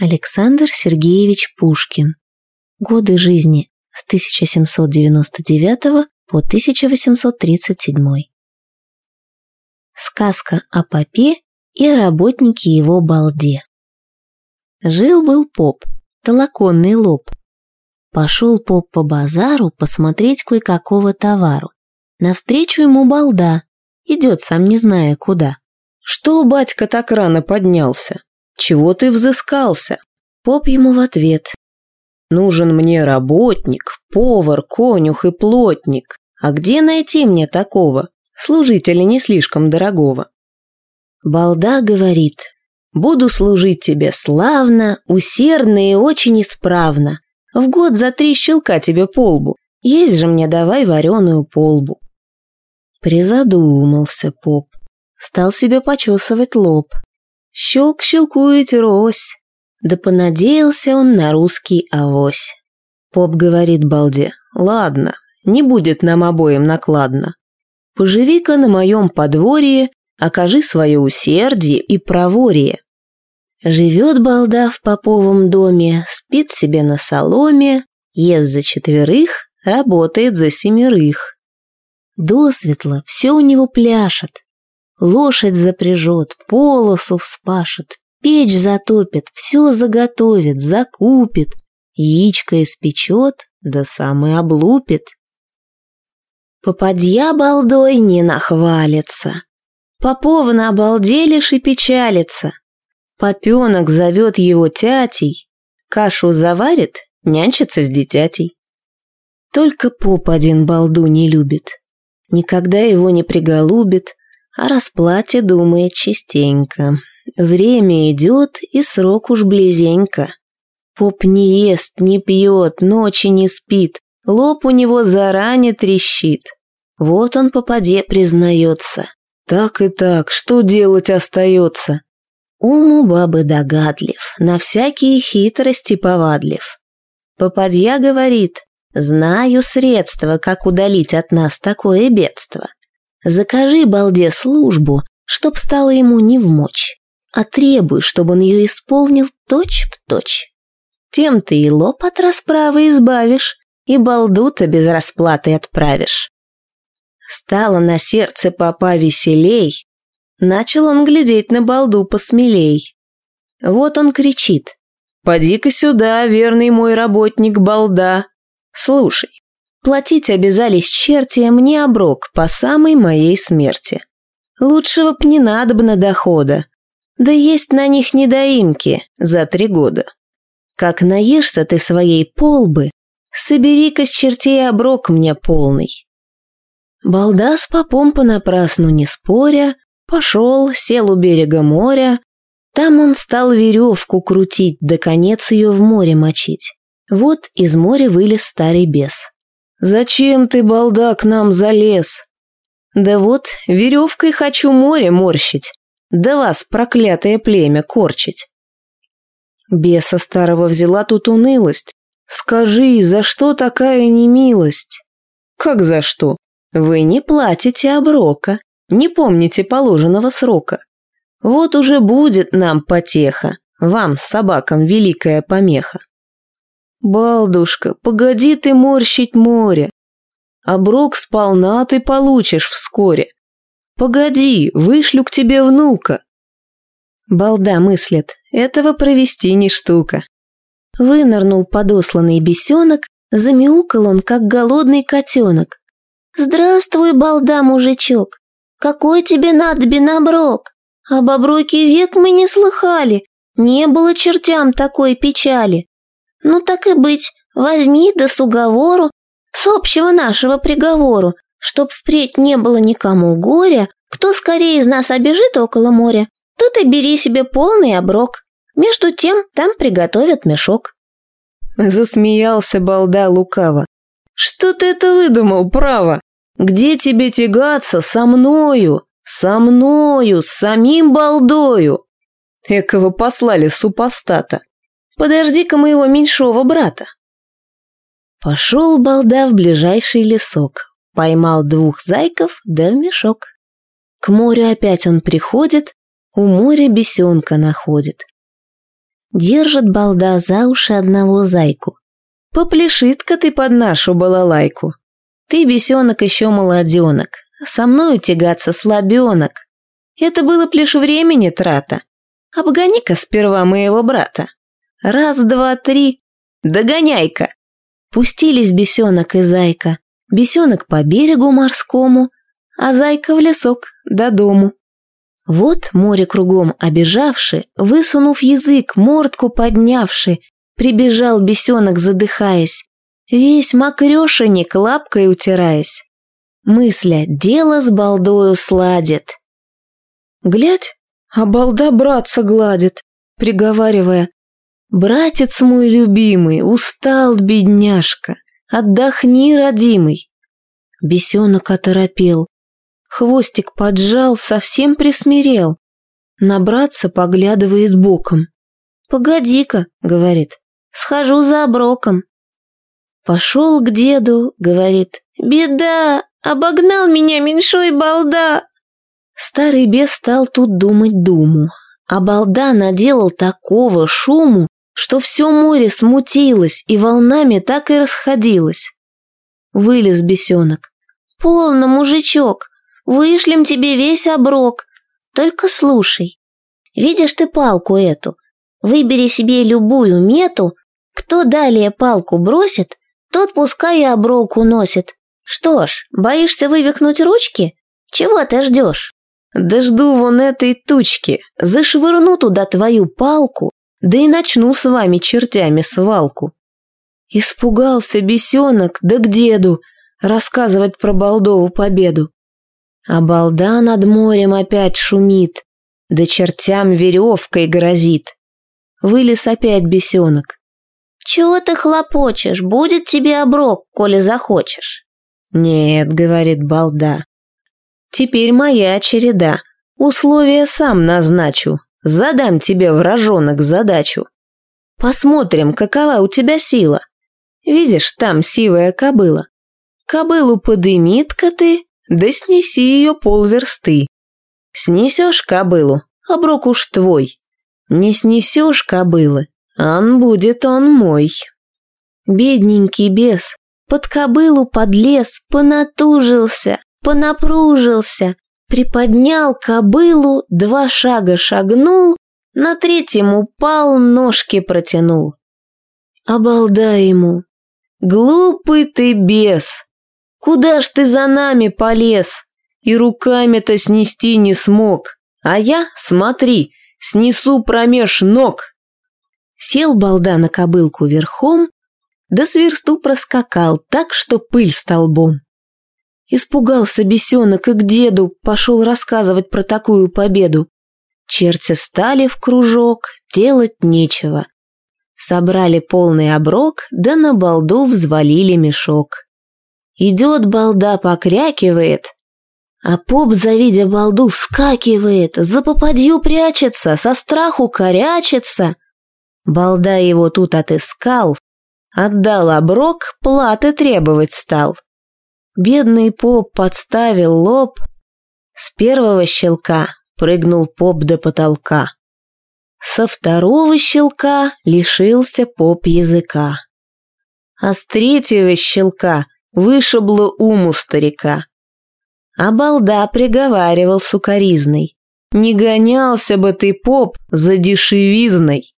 Александр Сергеевич Пушкин. Годы жизни с 1799 по 1837. Сказка о попе и работнике его балде. Жил-был поп, толоконный лоб. Пошел поп по базару посмотреть кое-какого товару. Навстречу ему балда, идет сам не зная куда. «Что, батька, так рано поднялся? Чего ты взыскался?» Поп ему в ответ. «Нужен мне работник, повар, конюх и плотник. А где найти мне такого, служителя не слишком дорогого?» Балда говорит, «Буду служить тебе славно, усердно и очень исправно. В год за три щелка тебе полбу. Есть же мне давай вареную полбу». Призадумался поп. Стал себе почесывать лоб. Щелк щелкует рось. Да понадеялся он на русский авось. Поп говорит Балде, ладно, не будет нам обоим накладно. Поживи-ка на моем подворье, окажи свое усердие и проворие. Живет балда в поповом доме, спит себе на соломе, ест за четверых, работает за семерых. Досветло все у него пляшет, лошадь запряжет, полосу вспашет, печь затопит, все заготовит, закупит, яичко испечет, да сам и облупит. Попадья балдой не нахвалится, Попова на обалделишь и печалится. Попенок зовет его тятей, кашу заварит, нянчится с дитятей. Только поп один балду не любит, никогда его не приголубит, о расплате думает частенько. Время идет, и срок уж близенько. Поп не ест, не пьет, ночи не спит, лоб у него заранее трещит. Вот он попаде признается. Так и так, что делать остается? Ум у бабы догадлив, на всякие хитрости повадлив. Попадья говорит, знаю средства, как удалить от нас такое бедство. Закажи балде службу, чтоб стало ему не в мочь, а требуй, чтобы он ее исполнил точь в точь. Тем ты и лоб от расправы избавишь, и балду-то без расплаты отправишь. Стало на сердце папа веселей, начал он глядеть на балду посмелей. Вот он кричит. «Поди-ка сюда, верный мой работник балда. Слушай, Платить обязались черти мне оброк по самой моей смерти. Лучшего б не надобно дохода. Да есть на них недоимки за три года. Как наешься ты своей полбы, собери-ка с чертей оброк мне полный. Балда с попом понапрасну не споря, пошел, сел у берега моря. Там он стал веревку крутить, да конец ее в море мочить. Вот из моря вылез старый бес. «Зачем ты, балда, к нам залез?» «Да вот, веревкой хочу море морщить, да вас, проклятое племя, корчить». Беса старого взяла тут унылость. «Скажи, за что такая немилость?» «Как за что? Вы не платите оброка, не помните положенного срока. Вот уже будет нам потеха, вам, собакам, великая помеха». «Балдушка, погоди ты морщить море. Оброк сполна ты получишь вскоре. Погоди, вышлю к тебе внука». Балда мыслит, этого провести не штука. Вынырнул подосланный бесенок, замяукал он, как голодный котенок. «Здравствуй, балда, мужичок! Какой тебе надобен оброк? Об оброке век мы не слыхали, не было чертям такой печали. Ну так и быть, возьми да с уговору, с общего нашего приговору, чтоб впредь не было никому горя, кто скорее из нас обежит около моря, тот и бери себе полный оброк. Между тем там приготовят мешок. Засмеялся балда лукаво. Что ты это выдумал, право? Где тебе тягаться со мною? Со мною, с самим балдою? Экого послали супостата. Подожди-ка моего меньшого брата. Пошел балда в ближайший лесок, поймал двух зайков да в мешок. К морю опять он приходит, у моря бесенка находит. Держит балда за уши одного зайку. Попляшит-ка ты под нашу балалайку. Ты, бесенок, еще молоденок, со мною тягаться слабенок. Это было б лишь времени трата. Обгони-ка сперва моего брата. Раз, два, три, догоняй-ка. Пустились бесенок и зайка. Бесенок по берегу морскому, а зайка в лесок до дому. Вот море кругом обежавши, высунув язык, мордку поднявши, прибежал бесенок, задыхаясь, весь мокрешенек лапкой утираясь. Мысля, дело с балдою сладит. Глядь, а балда братца гладит, приговаривая, «Братец мой любимый, устал, бедняжка, отдохни, родимый». Бесенок оторопел, хвостик поджал, совсем присмирел. На братца поглядывает боком. «Погоди-ка», — говорит, — «схожу за оброком». Пошел к деду, говорит, «Беда, обогнал меня меньшой балда». Старый бес стал тут думать думу, а балда наделал такого шуму, что все море смутилось и волнами так и расходилось. Вылез бесенок. «Полно, мужичок, вышлем тебе весь оброк. Только слушай, видишь ты палку эту? Выбери себе любую мету, кто далее палку бросит, тот пускай и оброк уносит. Что ж, боишься вывихнуть ручки? Чего ты ждешь? Да жду вон этой тучки, зашвырну туда твою палку, да и начну с вами чертями свалку. Испугался бесенок, да к деду, рассказывать про Балдову победу. А балда над морем опять шумит, да чертям веревкой грозит. Вылез опять бесенок. «Чего ты хлопочешь? Будет тебе оброк, коли захочешь». «Нет», — говорит балда. «Теперь моя череда. Условия сам назначу. Задам тебе, вражонок, задачу. Посмотрим, какова у тебя сила. Видишь, там сивая кобыла. Кобылу подымит-ка ты, да снеси ее полверсты. Снесешь кобылу, оброк уж твой. Не снесешь кобылы, ан будет он мой. Бедненький бес под кобылу подлез, понатужился, понапружился, приподнял кобылу, два шага шагнул, на третьем упал, ножки протянул. Обалда ему. Глупый ты бес! Куда ж ты за нами полез? И руками-то снести не смог. А я, смотри, снесу промеж ног. Сел балда на кобылку верхом, да сверсту проскакал так, что пыль столбом. Испугался бесенок и к деду пошел рассказывать про такую победу. Черти стали в кружок, делать нечего. Собрали полный оброк, да на балду взвалили мешок. Идет балда, покрякивает, а поп, завидя балду, вскакивает, за попадью прячется, со страху корячится. Балда его тут отыскал, отдал оброк, платы требовать стал. Бедный поп подставил лоб. С первого щелка прыгнул поп до потолка. Со второго щелка лишился поп языка. А с третьего щелка вышибло уму старика. А балда приговаривал сукаризной. Не гонялся бы ты, поп, за дешевизной.